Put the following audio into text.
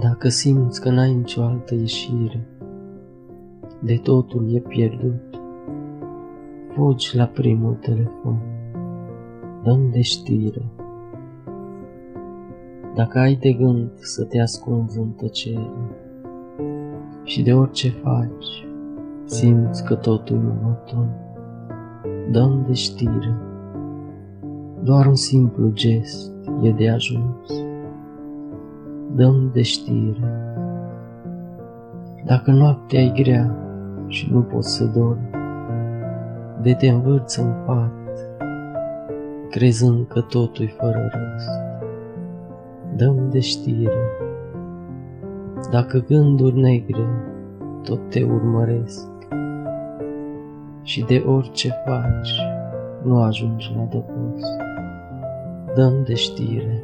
Dacă simți că n-ai nicio altă ieșire, de totul e pierdut, fugi la primul telefon, dăm de știre. Dacă ai de gând să te ascunzi în tăcere și de orice faci, simți că totul e monoton, dăm de știre. Doar un simplu gest e de ajuns dăm de știre. Dacă noaptea e grea și nu poți să dormi, de te învârți în pat, crezând că totul e fără rost. Dăm de știre. Dacă gânduri negre tot te urmăresc și de orice faci nu ajungi la dăpost, dăm de știre.